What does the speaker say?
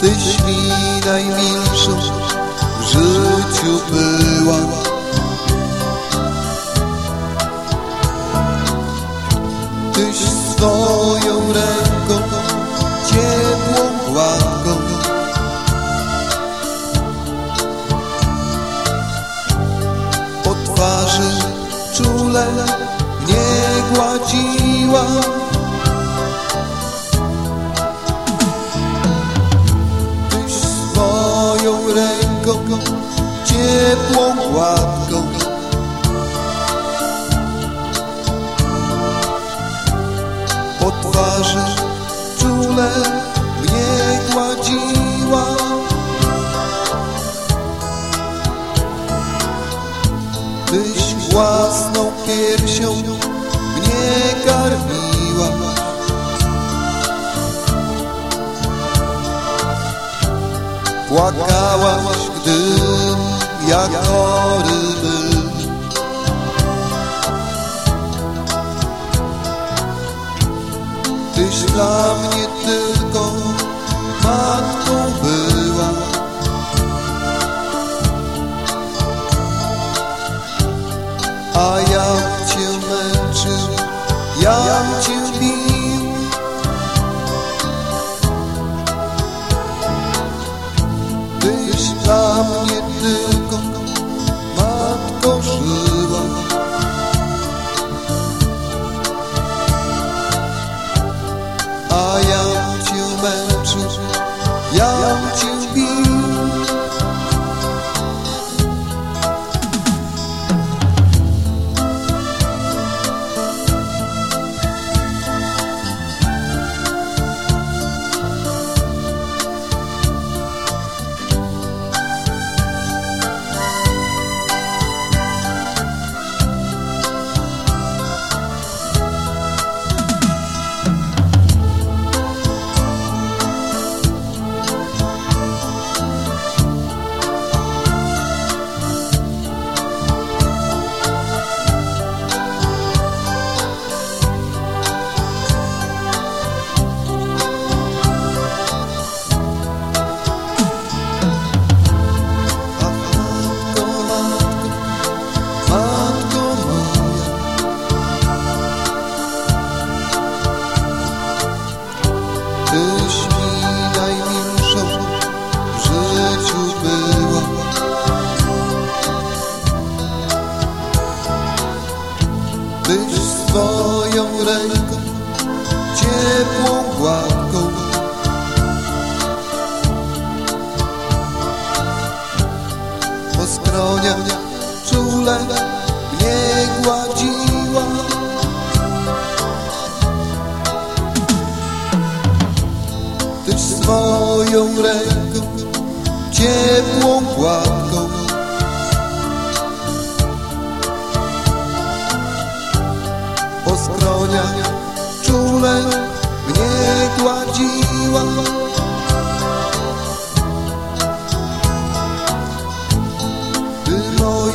Tyś mi najmilszą w życiu była Tyś swoją ręką ciepłą gładką Po twarzy czule mnie gładziła. Ręką ciepłą gładką. Po twarzy czule mnie gładziła. Tyś własną piersią Płakałaś, gdym jak chory był. Tyś dla mnie tylko matką była. A ja skroniach czule mnie gładziła. Tyś swoją ręką ciepłą gładką po skroniach czule mnie gładziła.